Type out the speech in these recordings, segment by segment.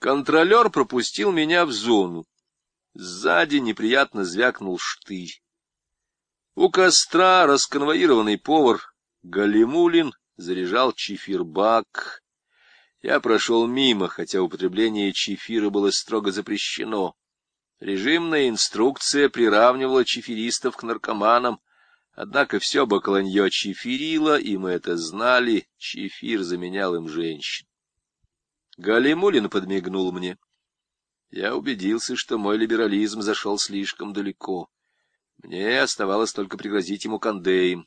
Контролер пропустил меня в зону. Сзади неприятно звякнул штырь. У костра расконвоированный повар Галимулин заряжал чифирбак. Я прошел мимо, хотя употребление чифира было строго запрещено. Режимная инструкция приравнивала чифиристов к наркоманам, однако все бакланье чифирило, и мы это знали, чифир заменял им женщин. Галимулин подмигнул мне. Я убедился, что мой либерализм зашел слишком далеко. Мне оставалось только пригрозить ему кондеем.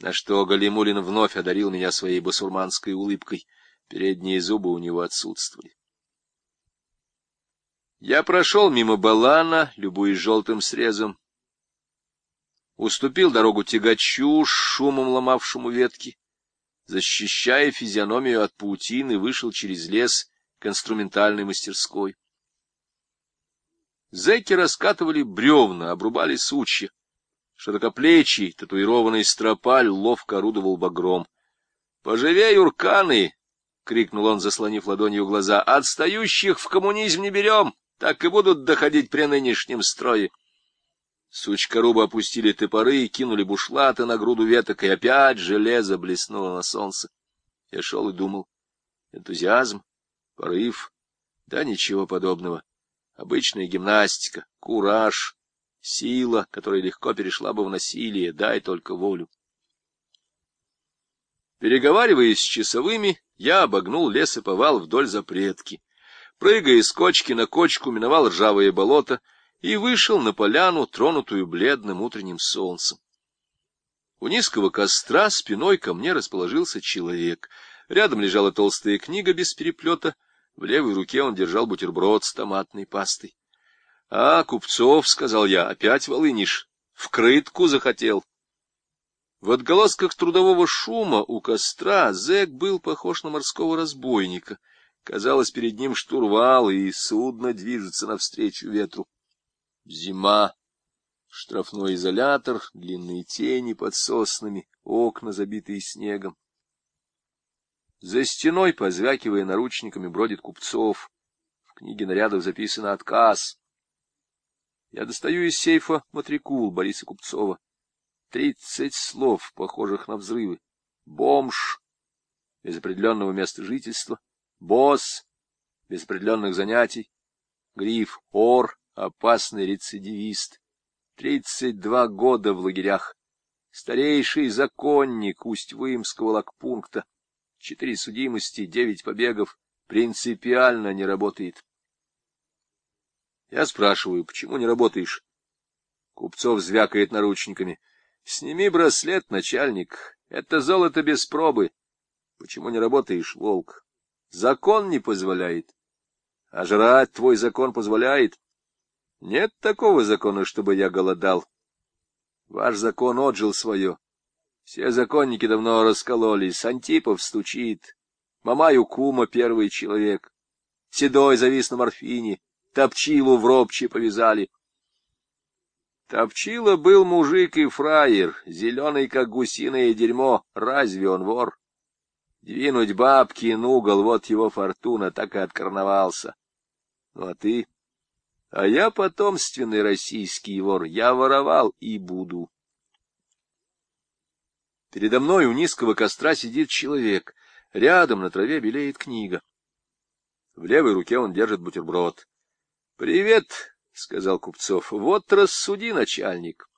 На что Галимулин вновь одарил меня своей басурманской улыбкой. Передние зубы у него отсутствовали. Я прошел мимо Балана, любуясь желтым срезом. Уступил дорогу тягачу, шумом ломавшему ветки защищая физиономию от паутины, вышел через лес к инструментальной мастерской. Зэки раскатывали бревна, обрубали сучья. Широкоплечий, татуированный стропаль ловко орудовал багром. — Поживей, урканы! — крикнул он, заслонив ладонью глаза. — Отстающих в коммунизм не берем, так и будут доходить при нынешнем строе. Сучкорубы опустили топоры и кинули бушлаты на груду веток, и опять железо блеснуло на солнце. Я шел и думал. Энтузиазм, порыв, да ничего подобного. Обычная гимнастика, кураж, сила, которая легко перешла бы в насилие, дай только волю. Переговариваясь с часовыми, я обогнул лесоповал вдоль запретки. Прыгая с кочки на кочку, миновал ржавое болото — и вышел на поляну, тронутую бледным утренним солнцем. У низкого костра спиной ко мне расположился человек. Рядом лежала толстая книга без переплета, в левой руке он держал бутерброд с томатной пастой. — А, Купцов, — сказал я, — опять волынишь, в крытку захотел. В отголосках трудового шума у костра зэк был похож на морского разбойника. Казалось, перед ним штурвал, и судно движется навстречу ветру. Зима, штрафной изолятор, длинные тени под соснами, окна, забитые снегом. За стеной, позвякивая наручниками, бродит Купцов. В книге нарядов записано «Отказ». Я достаю из сейфа матрикул Бориса Купцова. Тридцать слов, похожих на взрывы. Бомж, без определенного места жительства. Босс, без определенных занятий. Гриф «Ор», опасный рецидивист. Тридцать два года в лагерях. Старейший законник Усть-Вымского лагпункта. Четыре судимости, девять побегов. Принципиально не работает. Я спрашиваю, почему не работаешь? Купцов звякает наручниками. Сними браслет, начальник. Это золото без пробы. Почему не работаешь, волк? Закон не позволяет. А жрать твой закон позволяет. Нет такого закона, чтобы я голодал. Ваш закон отжил свое. Все законники давно раскололись. Антипов стучит. Мамаю Кума первый человек. Седой завис на морфине. Топчилу в робче повязали. Топчила был мужик и фраер, зеленый, как гусиное дерьмо. Разве он вор? Двинуть бабки на угол, вот его фортуна, так и откарновался. Ну, а ты... А я потомственный российский вор, я воровал и буду. Передо мной у низкого костра сидит человек, рядом на траве белеет книга. В левой руке он держит бутерброд. — Привет, — сказал Купцов, — вот рассуди, начальник.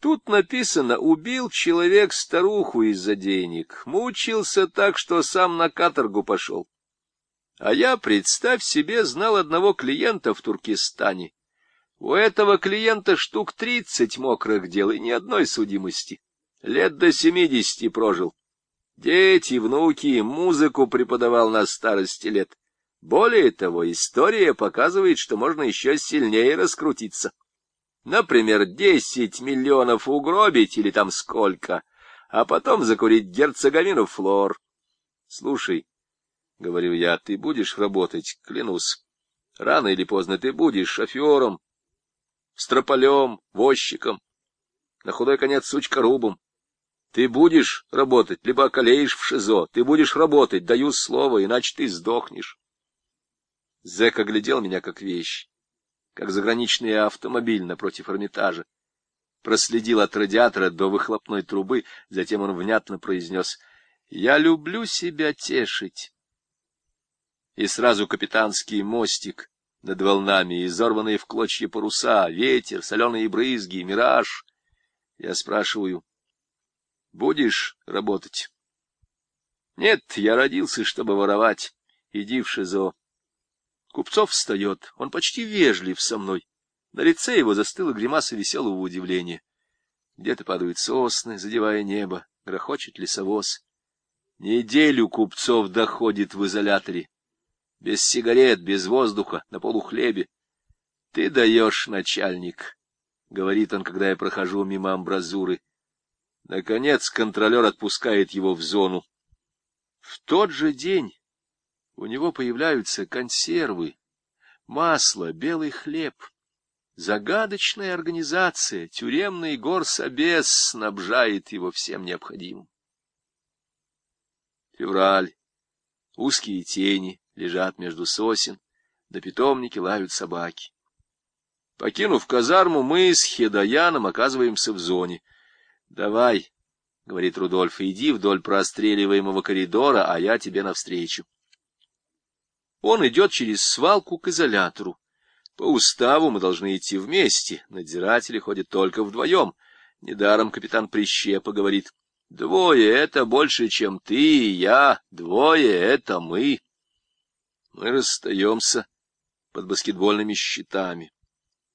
Тут написано, убил человек старуху из-за денег, мучился так, что сам на каторгу пошел. А я, представь себе, знал одного клиента в Туркестане. У этого клиента штук тридцать мокрых дел и ни одной судимости. Лет до семидесяти прожил. Дети, внуки, музыку преподавал на старости лет. Более того, история показывает, что можно еще сильнее раскрутиться. Например, десять миллионов угробить или там сколько, а потом закурить герцоговину флор. Слушай, — говорю я, — ты будешь работать, клянусь. Рано или поздно ты будешь шофером, строполем, возчиком, на худой конец сучкорубом. Ты будешь работать, либо околеешь в ШИЗО. Ты будешь работать, даю слово, иначе ты сдохнешь. Зэк оглядел меня как вещь, как заграничный автомобиль напротив Эрмитажа. Проследил от радиатора до выхлопной трубы, затем он внятно произнес «Я люблю себя тешить». И сразу капитанский мостик над волнами, изорванные в клочья паруса, ветер, соленые брызги, мираж. Я спрашиваю, будешь работать? Нет, я родился, чтобы воровать. Иди в ШИЗО. Купцов встает, он почти вежлив со мной. На лице его застыла гримаса веселого удивления. Где-то падают сосны, задевая небо, грохочет лесовоз. Неделю купцов доходит в изоляторе. Без сигарет, без воздуха, на полухлебе. — Ты даешь, начальник, — говорит он, когда я прохожу мимо амбразуры. Наконец контролер отпускает его в зону. В тот же день у него появляются консервы, масло, белый хлеб. Загадочная организация, тюремный горсобес снабжает его всем необходимым. Февраль. Узкие тени лежат между сосен, на питомнике лают собаки. Покинув казарму, мы с Хедаяном оказываемся в зоне. — Давай, — говорит Рудольф, — иди вдоль простреливаемого коридора, а я тебе навстречу. Он идет через свалку к изолятору. По уставу мы должны идти вместе, надзиратели ходят только вдвоем. Недаром капитан Прищепа говорит, двое — это больше, чем ты и я, двое — это мы. Мы расстаемся под баскетбольными щитами.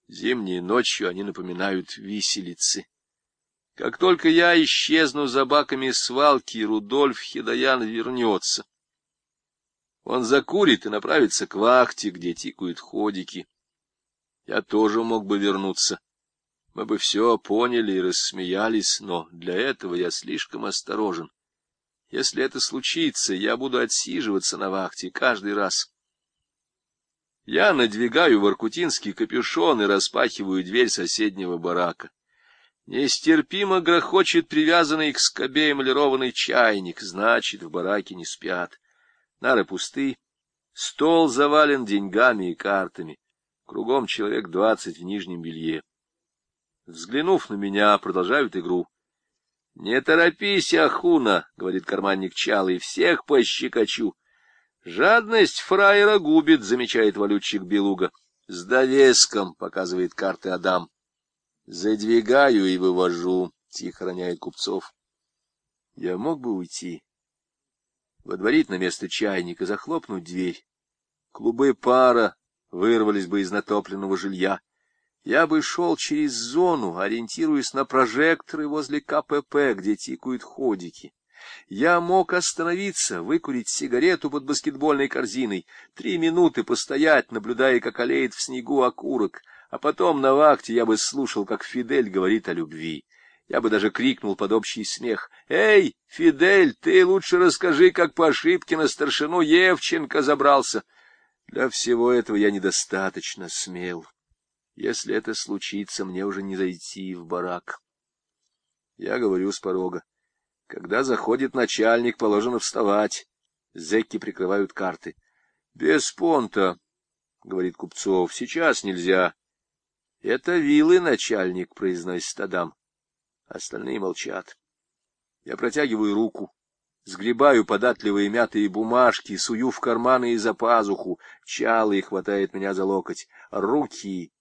Зимней ночью они напоминают виселицы. Как только я исчезну за баками свалки, Рудольф Хедаян вернется. Он закурит и направится к вахте, где тикают ходики. Я тоже мог бы вернуться. Мы бы все поняли и рассмеялись, но для этого я слишком осторожен. Если это случится, я буду отсиживаться на вахте каждый раз. Я надвигаю воркутинский капюшон и распахиваю дверь соседнего барака. Нестерпимо грохочет привязанный к скобе эмалированный чайник, значит, в бараке не спят. Нары пусты, стол завален деньгами и картами. Кругом человек двадцать в нижнем белье. Взглянув на меня, продолжают игру. — Не торопись, Ахуна, — говорит карманник Чалый, — всех пощекочу. — Жадность фраера губит, — замечает валютчик Белуга. — С довеском, — показывает карты Адам. — Задвигаю и вывожу, — тихо роняет Купцов. Я мог бы уйти водворить на место чайника, захлопнуть дверь. Клубы пара вырвались бы из натопленного жилья. Я бы шел через зону, ориентируясь на прожекторы возле КПП, где тикают ходики. Я мог остановиться, выкурить сигарету под баскетбольной корзиной, три минуты постоять, наблюдая, как олеет в снегу окурок, а потом на вахте я бы слушал, как Фидель говорит о любви. Я бы даже крикнул под общий смех. «Эй, Фидель, ты лучше расскажи, как по ошибке на старшину Евченко забрался». Для всего этого я недостаточно смел. Если это случится, мне уже не зайти в барак. Я говорю с порога. Когда заходит начальник, положено вставать. Зекки прикрывают карты. — Без понта, — говорит Купцов, — сейчас нельзя. — Это вилы, начальник, — произносит Адам. Остальные молчат. Я протягиваю руку, сгребаю податливые мятые бумажки, сую в карманы и за пазуху. Чалый хватает меня за локоть. «Руки!» —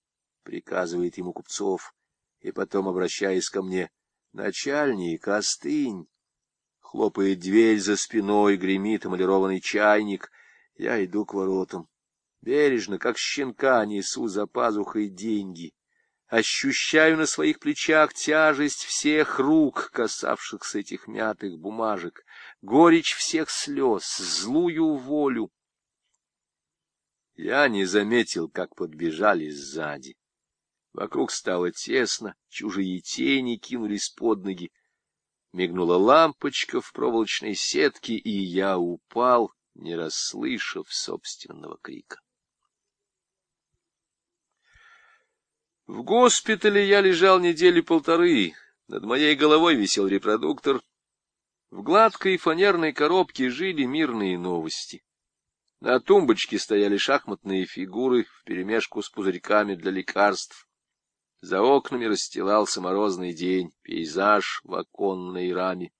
приказывает ему Купцов. И потом, обращаясь ко мне, «Начальник, остынь!» Хлопает дверь за спиной, гремит эмалированный чайник. Я иду к воротам. Бережно, как щенка, несу за пазухой деньги ощущаю на своих плечах тяжесть всех рук, касавшихся этих мятых бумажек, горечь всех слез, злую волю. Я не заметил, как подбежали сзади. Вокруг стало тесно, чужие тени кинулись под ноги. Мигнула лампочка в проволочной сетке, и я упал, не расслышав собственного крика. В госпитале я лежал недели полторы, над моей головой висел репродуктор. В гладкой фанерной коробке жили мирные новости. На тумбочке стояли шахматные фигуры вперемешку с пузырьками для лекарств. За окнами расстилался морозный день, пейзаж в оконной раме.